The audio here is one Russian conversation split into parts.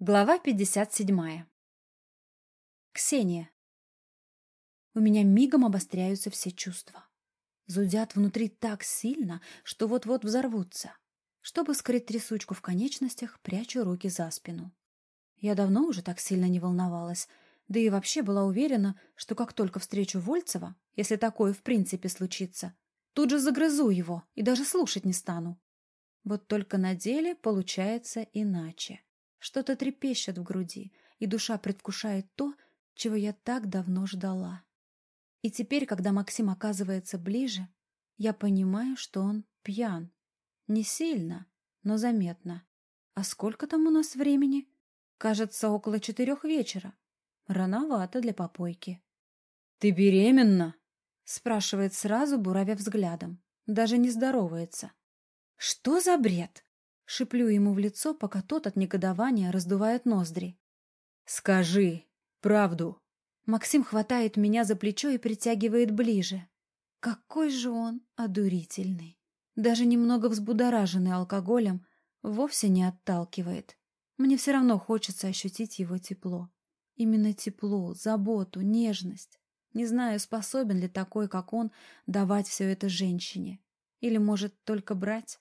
Глава 57. Ксения. У меня мигом обостряются все чувства. Зудят внутри так сильно, что вот-вот взорвутся. Чтобы скрыть трясучку в конечностях, прячу руки за спину. Я давно уже так сильно не волновалась, да и вообще была уверена, что как только встречу Вольцева, если такое в принципе случится, тут же загрызу его и даже слушать не стану. Вот только на деле получается иначе. Что-то трепещет в груди, и душа предвкушает то, чего я так давно ждала. И теперь, когда Максим оказывается ближе, я понимаю, что он пьян. Не сильно, но заметно. А сколько там у нас времени? Кажется, около четырех вечера. Рановато для попойки. — Ты беременна? — спрашивает сразу, буравя взглядом. Даже не здоровается. — Что за бред? Шиплю ему в лицо, пока тот от негодования раздувает ноздри. «Скажи правду!» Максим хватает меня за плечо и притягивает ближе. Какой же он одурительный! Даже немного взбудораженный алкоголем вовсе не отталкивает. Мне все равно хочется ощутить его тепло. Именно тепло, заботу, нежность. Не знаю, способен ли такой, как он, давать все это женщине. Или, может, только брать?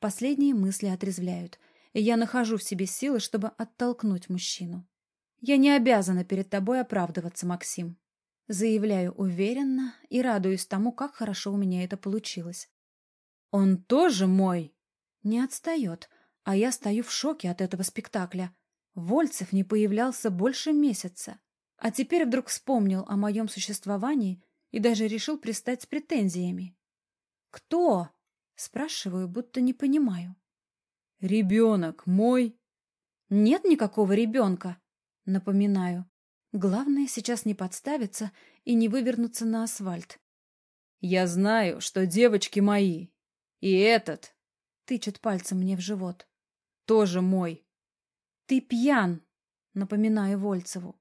Последние мысли отрезвляют, и я нахожу в себе силы, чтобы оттолкнуть мужчину. «Я не обязана перед тобой оправдываться, Максим», заявляю уверенно и радуюсь тому, как хорошо у меня это получилось. «Он тоже мой?» Не отстает, а я стою в шоке от этого спектакля. Вольцев не появлялся больше месяца, а теперь вдруг вспомнил о моем существовании и даже решил пристать с претензиями. «Кто?» Спрашиваю, будто не понимаю. «Ребенок мой?» «Нет никакого ребенка», напоминаю. Главное сейчас не подставиться и не вывернуться на асфальт. «Я знаю, что девочки мои. И этот...» Тычет пальцем мне в живот. «Тоже мой». «Ты пьян», напоминаю Вольцеву.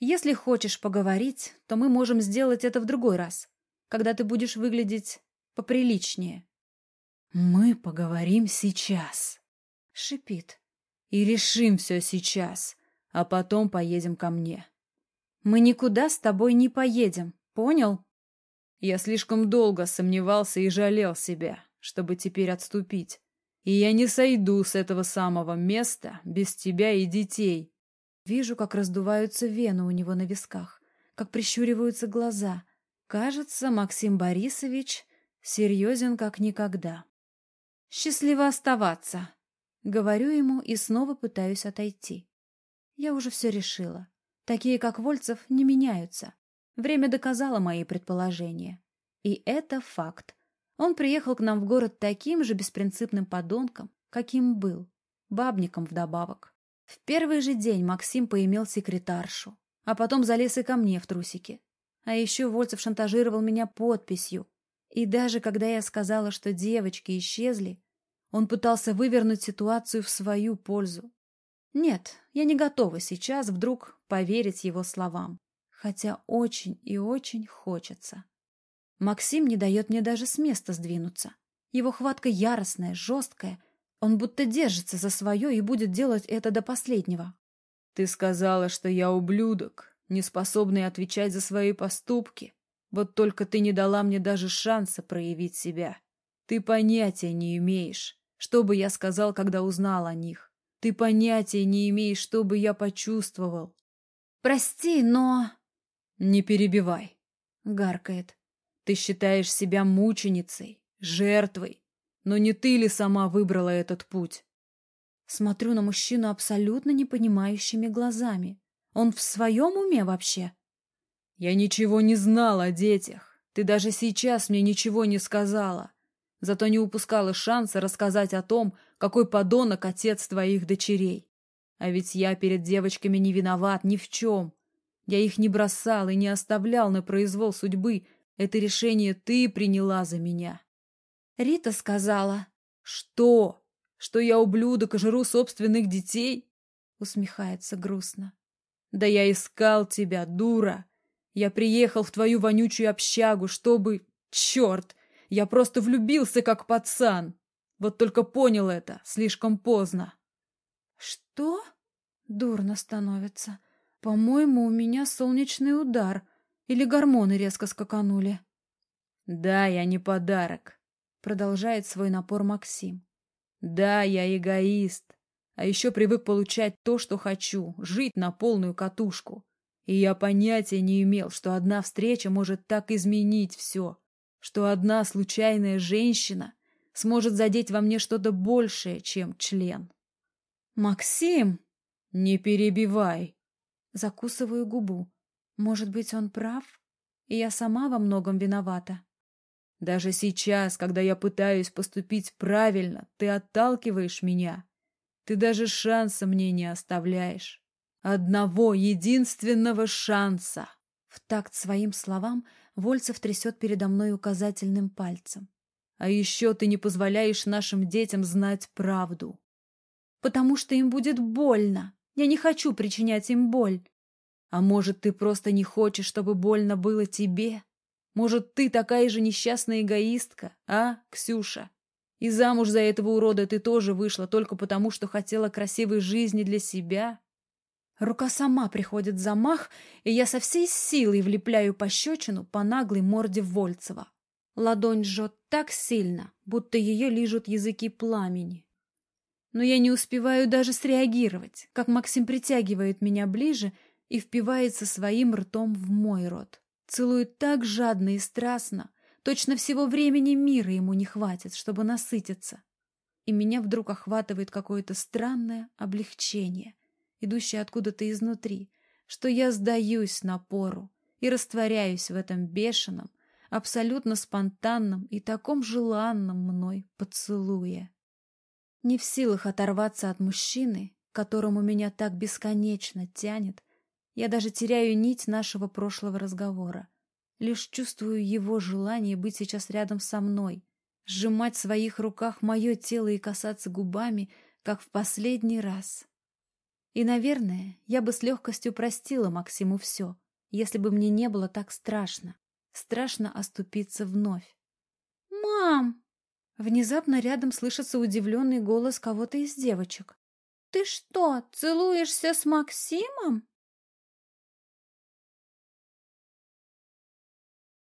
«Если хочешь поговорить, то мы можем сделать это в другой раз, когда ты будешь выглядеть поприличнее». «Мы поговорим сейчас», — шипит. «И решим все сейчас, а потом поедем ко мне». «Мы никуда с тобой не поедем, понял?» Я слишком долго сомневался и жалел себя, чтобы теперь отступить. И я не сойду с этого самого места без тебя и детей. Вижу, как раздуваются вены у него на висках, как прищуриваются глаза. Кажется, Максим Борисович серьезен как никогда. «Счастливо оставаться!» Говорю ему и снова пытаюсь отойти. Я уже все решила. Такие, как Вольцев, не меняются. Время доказало мои предположения. И это факт. Он приехал к нам в город таким же беспринципным подонком, каким был. Бабником вдобавок. В первый же день Максим поимел секретаршу, а потом залез и ко мне в трусики. А еще Вольцев шантажировал меня подписью, и даже когда я сказала, что девочки исчезли, он пытался вывернуть ситуацию в свою пользу. Нет, я не готова сейчас вдруг поверить его словам, хотя очень и очень хочется. Максим не дает мне даже с места сдвинуться. Его хватка яростная, жесткая. Он будто держится за свое и будет делать это до последнего. «Ты сказала, что я ублюдок, не способный отвечать за свои поступки. Вот только ты не дала мне даже шанса проявить себя. Ты понятия не имеешь, что бы я сказал, когда узнал о них. Ты понятия не имеешь, что бы я почувствовал. Прости, но... Не перебивай, гаркает. Ты считаешь себя мученицей, жертвой. Но не ты ли сама выбрала этот путь? Смотрю на мужчину абсолютно непонимающими глазами. Он в своем уме вообще? Я ничего не знала о детях. Ты даже сейчас мне ничего не сказала. Зато не упускала шанса рассказать о том, какой подонок отец твоих дочерей. А ведь я перед девочками не виноват ни в чем. Я их не бросал и не оставлял на произвол судьбы. Это решение ты приняла за меня. Рита сказала. Что? Что я ублюдок и жру собственных детей? Усмехается грустно. Да я искал тебя, дура. Я приехал в твою вонючую общагу, чтобы... Черт! Я просто влюбился, как пацан. Вот только понял это слишком поздно. Что? Дурно становится. По-моему, у меня солнечный удар. Или гормоны резко скаканули. Да, я не подарок. Продолжает свой напор Максим. Да, я эгоист. А еще привык получать то, что хочу, жить на полную катушку. И я понятия не имел, что одна встреча может так изменить все, что одна случайная женщина сможет задеть во мне что-то большее, чем член. «Максим!» «Не перебивай!» Закусываю губу. Может быть, он прав? И я сама во многом виновата. Даже сейчас, когда я пытаюсь поступить правильно, ты отталкиваешь меня. Ты даже шанса мне не оставляешь. Одного единственного шанса. В такт своим словам Вольцев трясет передо мной указательным пальцем. А еще ты не позволяешь нашим детям знать правду. Потому что им будет больно. Я не хочу причинять им боль. А может, ты просто не хочешь, чтобы больно было тебе? Может, ты такая же несчастная эгоистка, а, Ксюша? И замуж за этого урода ты тоже вышла только потому, что хотела красивой жизни для себя? Рука сама приходит замах, и я со всей силой влепляю пощечину по наглой морде Вольцева. Ладонь жжет так сильно, будто ее лижут языки пламени. Но я не успеваю даже среагировать, как Максим притягивает меня ближе и впивается своим ртом в мой рот. Целует так жадно и страстно, точно всего времени мира ему не хватит, чтобы насытиться. И меня вдруг охватывает какое-то странное облегчение — идущая откуда-то изнутри, что я сдаюсь напору и растворяюсь в этом бешеном, абсолютно спонтанном и таком желанном мной поцелуе. Не в силах оторваться от мужчины, которому меня так бесконечно тянет, я даже теряю нить нашего прошлого разговора. Лишь чувствую его желание быть сейчас рядом со мной, сжимать в своих руках мое тело и касаться губами, как в последний раз. И, наверное, я бы с легкостью простила Максиму все, если бы мне не было так страшно. Страшно оступиться вновь. «Мам!» Внезапно рядом слышится удивленный голос кого-то из девочек. «Ты что, целуешься с Максимом?»